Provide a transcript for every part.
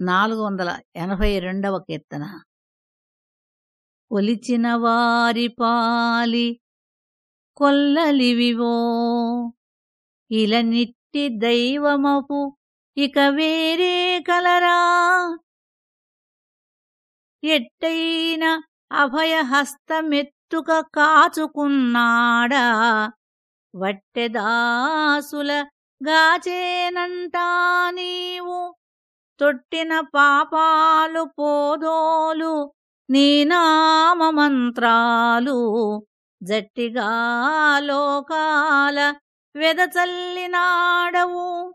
నాలుగు వందల ఎనభై రెండవ కీర్తన. కొలిచిన వారి పాలి కొల్లలివివో ఇలనిట్టి దైవమపు ఇక వేరే కలరా. ఎట్టైన అభయహస్తమెత్తుక కాచుకున్నాడా వట్టెదాసుల గాచేనంటా నీవు. తొట్టిన పాపాలు పోదోలు నీ మంత్రాలు జట్టిగా లోకాల వెదచల్లినాడవు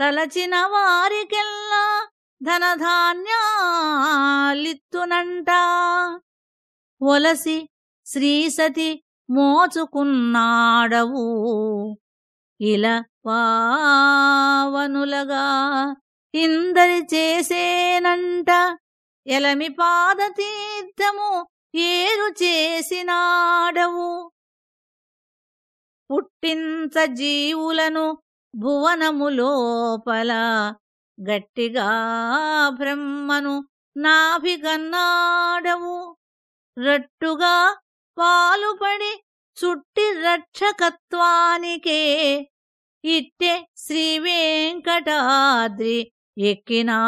తలచిన వారికెల్లా ధనధాన్యాలిత్తునంట. ఒలసి శ్రీసతి మోచుకున్నాడవు. ఇలా పావనులగా ఇందరి చేసేనంట. ఎలమి పాదతీర్థము ఏరు చేసినాడవు. పుట్టించ జీవులను భువనము లోపల గట్టిగా బ్రహ్మను నాభిగన్నాడవు. రట్టుగా పాలుపడి చుట్టి రక్షకత్వానికే ఇట్టే శ్రీ వెంకటాద్రి ఎక్కినాడవు